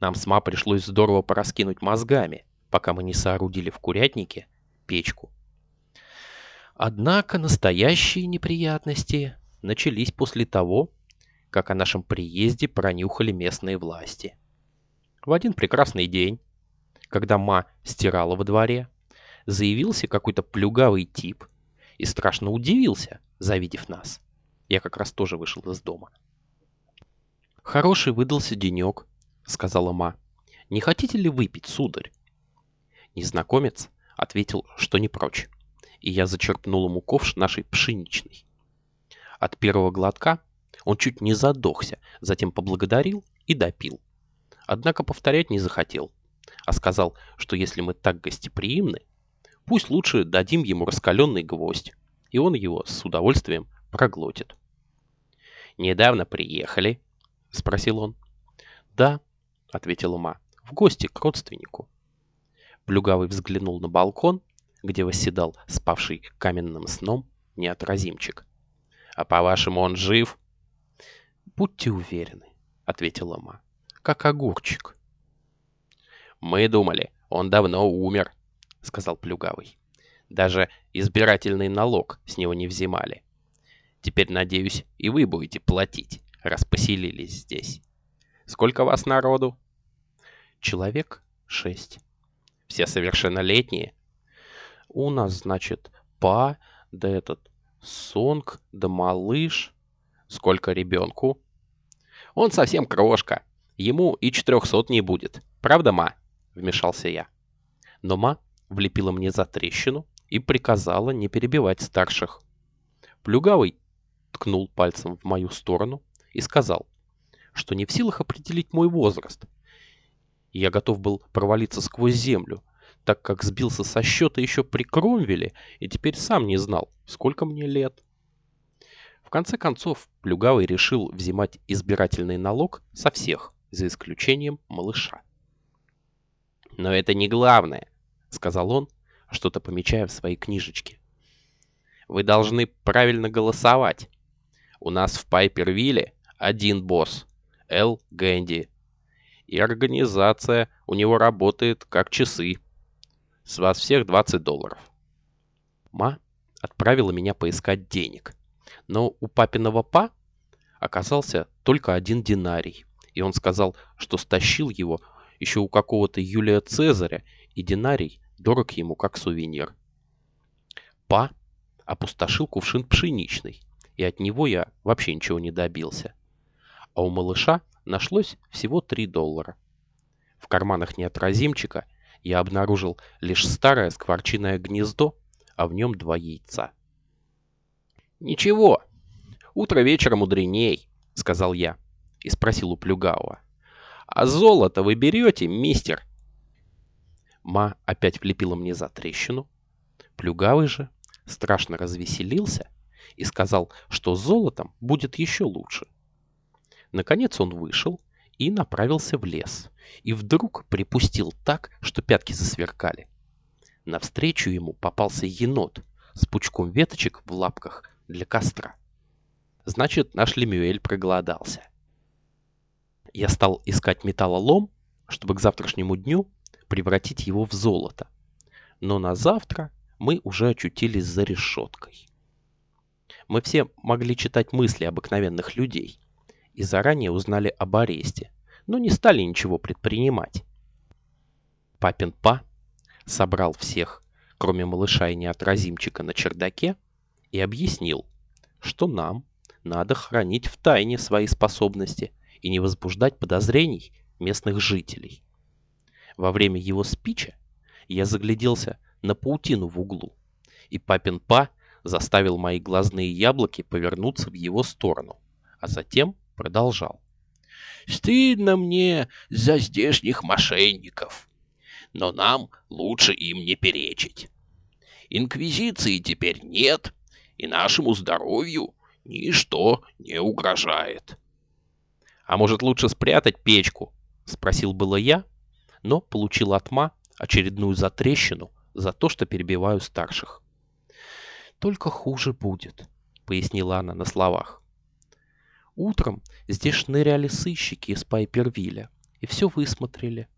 Нам с Ма пришлось здорово пораскинуть мозгами, пока мы не соорудили в курятнике печку. Однако настоящие неприятности начались после того, как о нашем приезде пронюхали местные власти. В один прекрасный день, когда Ма стирала во дворе, заявился какой-то плюгавый тип и страшно удивился, завидев нас. Я как раз тоже вышел из дома. «Хороший выдался денек», — сказала Ма. «Не хотите ли выпить, сударь?» Незнакомец ответил, что не прочь, и я зачерпнул ему ковш нашей пшеничной. От первого глотка он чуть не задохся, затем поблагодарил и допил. Однако повторять не захотел, а сказал, что если мы так гостеприимны, пусть лучше дадим ему раскаленный гвоздь, и он его с удовольствием проглотит. «Недавно приехали?» — спросил он. «Да», — ответила Ма, — «в гости к родственнику». Плюгавый взглянул на балкон, где восседал спавший каменным сном неотразимчик. «А по-вашему, он жив?» «Будьте уверены», — ответила Ма, — «как огурчик». «Мы думали, он давно умер», — сказал Плюгавый. «Даже избирательный налог с него не взимали. Теперь, надеюсь, и вы будете платить, раз поселились здесь. Сколько вас народу?» «Человек шесть». «Все совершеннолетние?» «У нас, значит, па, да этот, сонг, да малыш». «Сколько ребенку?» «Он совсем крошка. Ему и четырехсот не будет. Правда, ма?» — вмешался я. Но ма влепила мне за трещину и приказала не перебивать старших. Плюгавый ткнул пальцем в мою сторону и сказал, что не в силах определить мой возраст. Я готов был провалиться сквозь землю, так как сбился со счета еще при Кромвеле и теперь сам не знал, сколько мне лет. В конце концов, Плюгавый решил взимать избирательный налог со всех, за исключением малыша. «Но это не главное», — сказал он, что-то помечая в своей книжечке. «Вы должны правильно голосовать. У нас в Пайпервилле один босс, Эл Гэнди, и организация у него работает как часы. С вас всех 20 долларов». Ма отправила меня поискать денег, но у папиного па оказался только один динарий, и он сказал, что стащил его еще у какого-то Юлия Цезаря, и динарий дорог ему как сувенир. Па опустошил кувшин пшеничный, и от него я вообще ничего не добился. А у малыша нашлось всего 3 доллара. В карманах неотразимчика я обнаружил лишь старое скворчиное гнездо, а в нем два яйца. «Ничего, утро вечера мудреней», — сказал я и спросил у Плюгауа. А золото вы берете, мистер?» Ма опять влепила мне за трещину. Плюгавый же страшно развеселился и сказал, что золотом будет еще лучше. Наконец он вышел и направился в лес, и вдруг припустил так, что пятки засверкали. Навстречу ему попался енот с пучком веточек в лапках для костра. Значит, наш Лемюэль проголодался. Я стал искать металлолом, чтобы к завтрашнему дню превратить его в золото. Но на завтра мы уже очутились за решеткой. Мы все могли читать мысли обыкновенных людей и заранее узнали об аресте, но не стали ничего предпринимать. Папин Па собрал всех, кроме малыша и неотразимчика, на чердаке и объяснил, что нам надо хранить в тайне свои способности и не возбуждать подозрений местных жителей. Во время его спича я загляделся на паутину в углу, и папин па заставил мои глазные яблоки повернуться в его сторону, а затем продолжал. «Стыдно мне за здешних мошенников, но нам лучше им не перечить. Инквизиции теперь нет, и нашему здоровью ничто не угрожает. «А может, лучше спрятать печку?» — спросил было я, но получил от Ма очередную затрещину за то, что перебиваю старших. «Только хуже будет», — пояснила она на словах. Утром здесь шныряли сыщики из Пайпервилля и все высмотрели.